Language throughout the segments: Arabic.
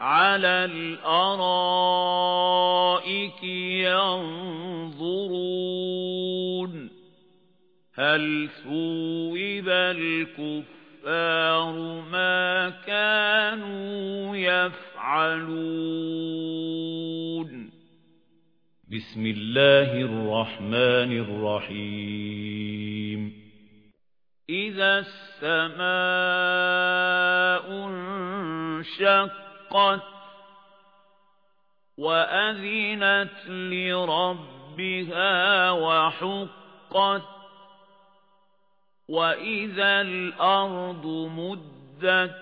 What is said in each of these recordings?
عَلَى الْأَرَائِكِ يَنظُرُونَ هَلْ ثُوِّبَ الْكُفَّارُ مَا كَانُوا يَفْعَلُونَ بِسْمِ اللَّهِ الرَّحْمَنِ الرَّحِيمِ إِذَا السَّمَاءُ انشَقَّتْ وَأَذِنَتْ لِرَبِّهَا وَحُقَّتْ وَإِذَا الْأَرْضُ مُدَّتْ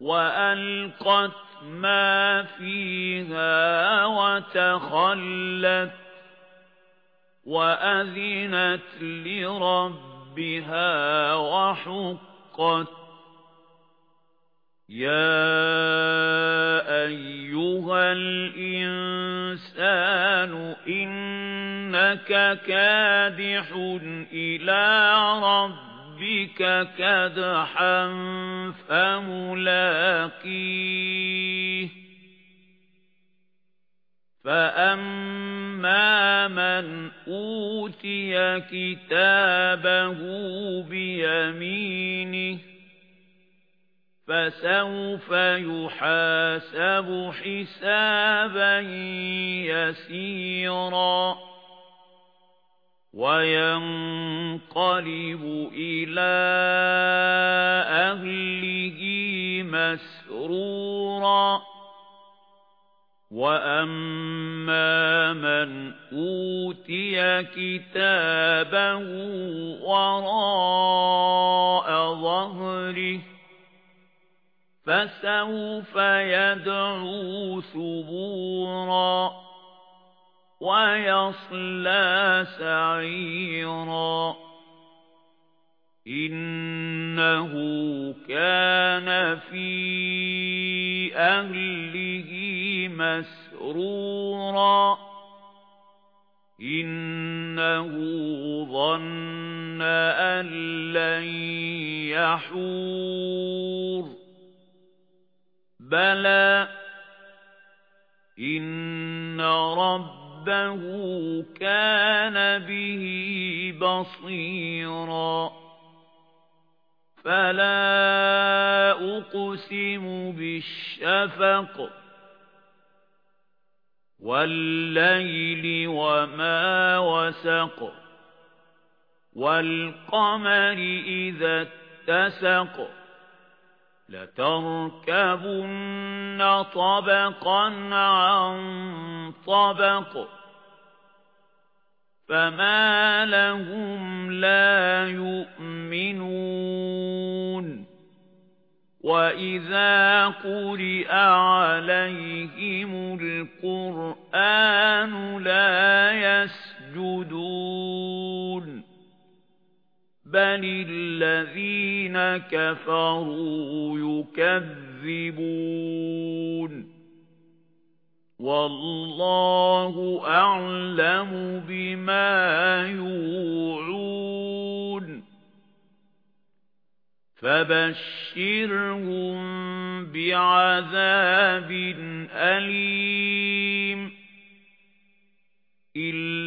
وَأَلْقَتْ مَا فِيهَا وَتَخَلَّتْ وَأَذِنَتْ لِرَبِّهَا وَحُقَّتْ يَا أَيُّهَا الْإِنسَانُ إِنَّكَ كَادِحٌ إِلَى رَبِّكَ كَدْحًا فَمُلَاقِيهِ فَأَمَّا مَنْ أُوتِيَ كِتَابَهُ بِيَمِينِهِ فَسَوْفَ يُحَاسَبُ حِسَابًا يَسِيرًا وَيَنقَلِبُ إِلَى أَهْلِهِ مَسْرُورًا وَأَمَّا مَنْ أُوتِيَ كِتَابَهُ وَرَاءَ فَسَوْفَ يَدْعُو ثُبُورًا وَيَصْلَى سَعِيرًا. إِنَّهُ كَانَ فِي أَهْلِهِ مَسْرُورًا. إِنَّهُ ظَنَّ أَن لَّن يَحُورَ. بَلَى إِنَّ رَبَّهُ كَانَ بِهِ بَصِيرًا فَلَا أُقْسِمُ بِالشَّفَقِ وَاللَّيْلِ وَمَا وَسَقَ وَالْقَمَرِ إِذَا اتَّسَقَ لَتَرْكَبُنَّ طَبَقًا عَن طَبَقٍ فَمَا لَهُمْ لَا يُؤْمِنُونَ. وَإِذَا قُرِئَ عَلَيْهِمُ الْقُرْآنُ لَا يَسْجُدُونَ. بَلِ الَّذِينَ كَفَرُوا يُكَذِّبُونَ وَاللَّهُ أَعْلَمُ بِمَا يُوعُونَ فَبَشِّرْهُم بِعَذَابٍ أَلِيمٍ